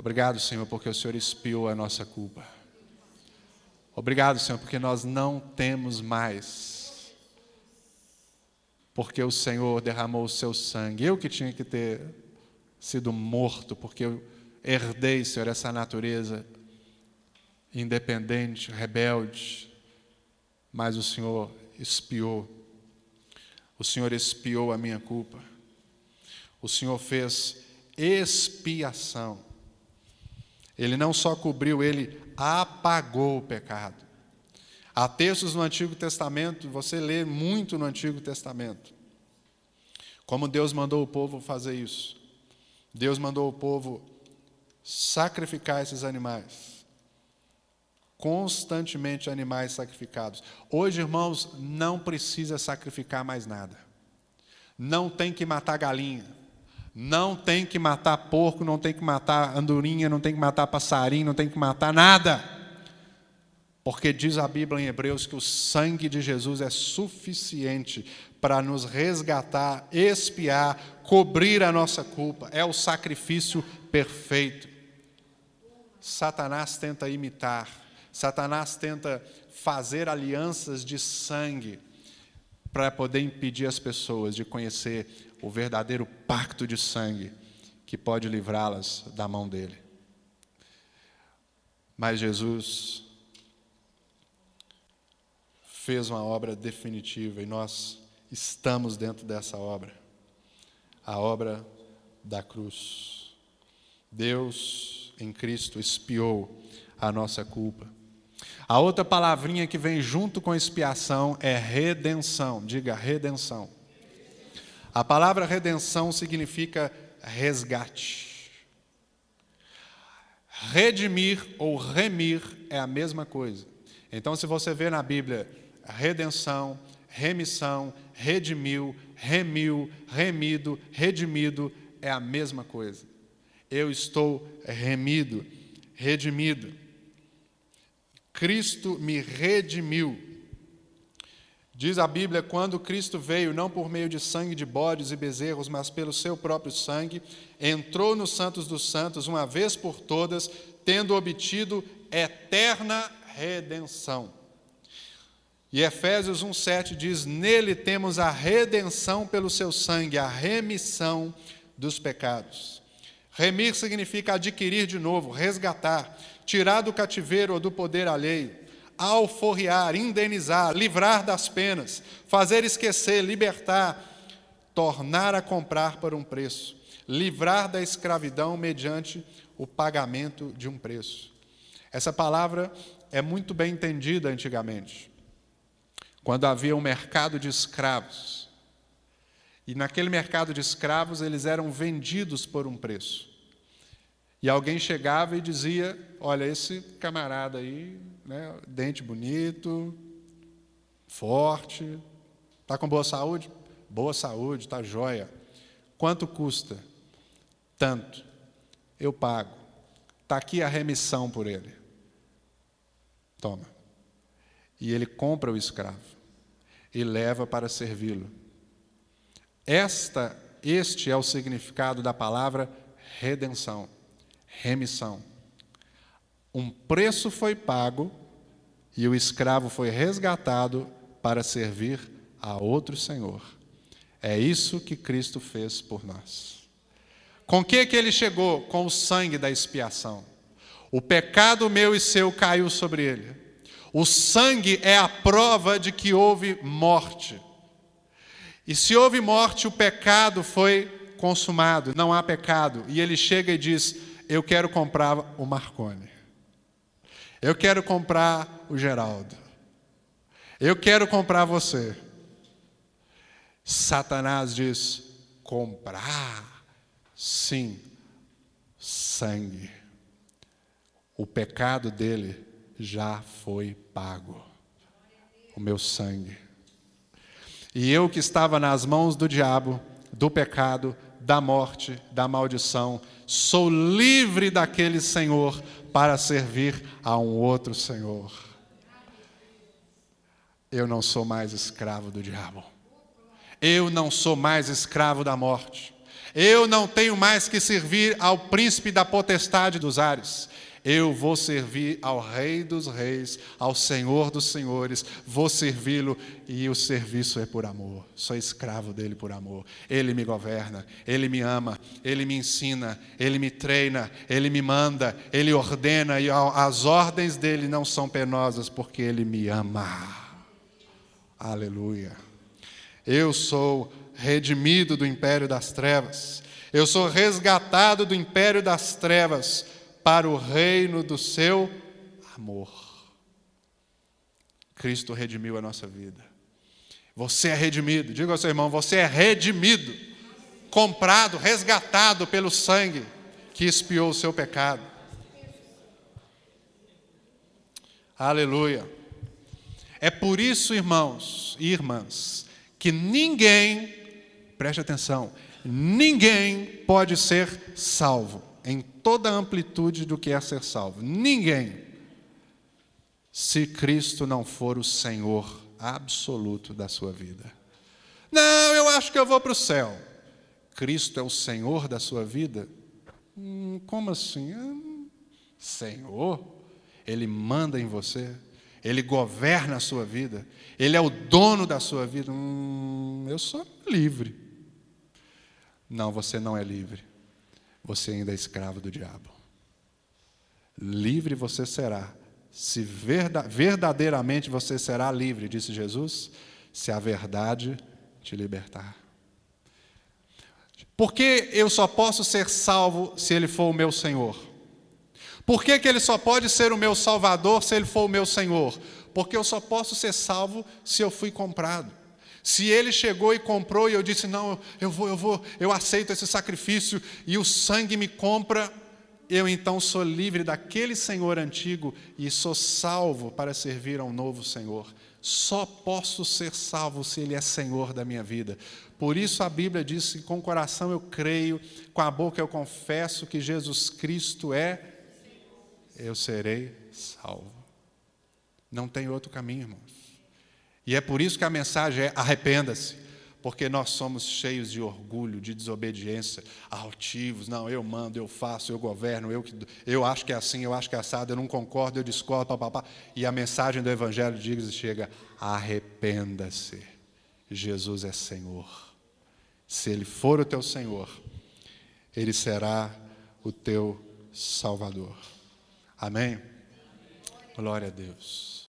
Obrigado, Senhor, porque o Senhor expiou a nossa culpa. Obrigado, Senhor, porque nós não temos mais. Porque o Senhor derramou o seu sangue. Eu que tinha que ter sido morto, porque eu herdei, Senhor, essa natureza independente, rebelde. Mas o Senhor expiou. O Senhor expiou a minha culpa. O Senhor fez expiação. Ele não só cobriu, ele apagou o pecado. Há textos no Antigo Testamento, você lê muito no Antigo Testamento, como Deus mandou o povo fazer isso. Deus mandou o povo sacrificar esses animais. Constantemente animais sacrificados. Hoje, irmãos, não precisa sacrificar mais nada. Não tem que matar galinha. Não tem que matar porco, não tem que matar andorinha, não tem que matar passarinho, não tem que matar nada. Porque diz a Bíblia em Hebreus que o sangue de Jesus é suficiente para nos resgatar, expiar, cobrir a nossa culpa. É o sacrifício perfeito. Satanás tenta imitar, Satanás tenta fazer alianças de sangue para poder impedir as pessoas de conhecer o verdadeiro pacto de sangue que pode livrá-las da mão dele. Mas Jesus fez uma obra definitiva e nós estamos dentro dessa obra a obra da cruz. Deus em Cristo expiou a nossa culpa. A outra palavrinha que vem junto com expiação é redenção. Diga redenção. A palavra redenção significa resgate. Redimir ou remir é a mesma coisa. Então, se você vê na Bíblia redenção, remissão, redimiu, remiu, remido, redimido, é a mesma coisa. Eu estou remido, redimido. Cristo me redimiu. Diz a Bíblia: quando Cristo veio, não por meio de sangue de bodes e bezerros, mas pelo seu próprio sangue, entrou nos Santos dos Santos, uma vez por todas, tendo obtido eterna redenção. E Efésios 1,7 diz: Nele temos a redenção pelo seu sangue, a remissão dos pecados. Remir significa adquirir de novo, resgatar, tirar do cativeiro ou do poder alheio alforriar, indenizar, livrar das penas, fazer esquecer, libertar, tornar a comprar por um preço, livrar da escravidão mediante o pagamento de um preço. Essa palavra é muito bem entendida antigamente, quando havia um mercado de escravos. E naquele mercado de escravos eles eram vendidos por um preço. E alguém chegava e dizia: Olha, esse camarada aí, né, dente bonito, forte, está com boa saúde? Boa saúde, está joia. Quanto custa? Tanto. Eu pago. Está aqui a remissão por ele. Toma. E ele compra o escravo e leva para servi-lo. Esta, este é o significado da palavra redenção remissão. Um preço foi pago e o escravo foi resgatado para servir a outro senhor. É isso que Cristo fez por nós. Com que que ele chegou? Com o sangue da expiação. O pecado meu e seu caiu sobre ele. O sangue é a prova de que houve morte. E se houve morte, o pecado foi consumado, não há pecado. E ele chega e diz: eu quero comprar o Marconi. Eu quero comprar o Geraldo. Eu quero comprar você. Satanás diz: comprar, sim, sangue. O pecado dele já foi pago. O meu sangue. E eu que estava nas mãos do diabo, do pecado, da morte, da maldição, sou livre daquele Senhor para servir a um outro Senhor. Eu não sou mais escravo do diabo. Eu não sou mais escravo da morte. Eu não tenho mais que servir ao príncipe da potestade dos ares. Eu vou servir ao Rei dos Reis, ao Senhor dos Senhores, vou servi-lo e o serviço é por amor. Sou escravo dele por amor. Ele me governa, ele me ama, ele me ensina, ele me treina, ele me manda, ele ordena e as ordens dele não são penosas porque ele me ama. Aleluia. Eu sou redimido do império das trevas. Eu sou resgatado do império das trevas para o reino do seu amor. Cristo redimiu a nossa vida. Você é redimido. Diga ao seu irmão: você é redimido, comprado, resgatado pelo sangue que expiou o seu pecado. Aleluia. É por isso, irmãos e irmãs, que ninguém, preste atenção, ninguém pode ser salvo em toda a amplitude do que é ser salvo. Ninguém, se Cristo não for o Senhor absoluto da sua vida. Não, eu acho que eu vou para o céu. Cristo é o Senhor da sua vida? Hum, como assim? Hum, Senhor? Ele manda em você, ele governa a sua vida, ele é o dono da sua vida. Hum, eu sou livre. Não, você não é livre você ainda é escravo do diabo. Livre você será, se verdadeiramente você será livre, disse Jesus, se a verdade te libertar. Por que eu só posso ser salvo se Ele for o meu Senhor? Por que, que Ele só pode ser o meu Salvador se Ele for o meu Senhor? Porque eu só posso ser salvo se eu fui comprado. Se ele chegou e comprou e eu disse: "Não, eu vou, eu vou, eu aceito esse sacrifício e o sangue me compra", eu então sou livre daquele senhor antigo e sou salvo para servir a um novo senhor. Só posso ser salvo se ele é senhor da minha vida. Por isso a Bíblia diz que com o coração eu creio, com a boca eu confesso que Jesus Cristo é eu serei salvo. Não tem outro caminho, irmãos. E é por isso que a mensagem é arrependa-se, porque nós somos cheios de orgulho, de desobediência, altivos. Não, eu mando, eu faço, eu governo, eu, eu acho que é assim, eu acho que é assado, eu não concordo, eu discordo, papapá. E a mensagem do Evangelho diz e chega: arrependa-se. Jesus é Senhor. Se Ele for o teu Senhor, Ele será o teu Salvador. Amém? Glória a Deus.